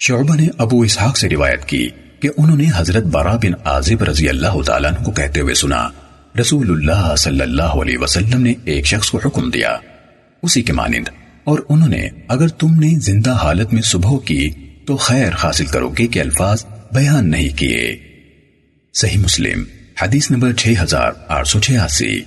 شعبہ نے ابو اسحاق سے روایت کی کہ انہوں نے حضرت برا بن عازب رضی اللہ تعالیٰ کو کہتے ہوئے سنا، رسول اللہ صلی اللہ علیہ وسلم نے ایک شخص کو حکم دیا۔ اسی کے مانند، اور انہوں نے، اگر تم نے زندہ حالت میں صبح کی تو خیر حاصل کرو گے کہ الفاظ بیان نہیں کیے۔ صحیح مسلم، حدیث نمبر 6886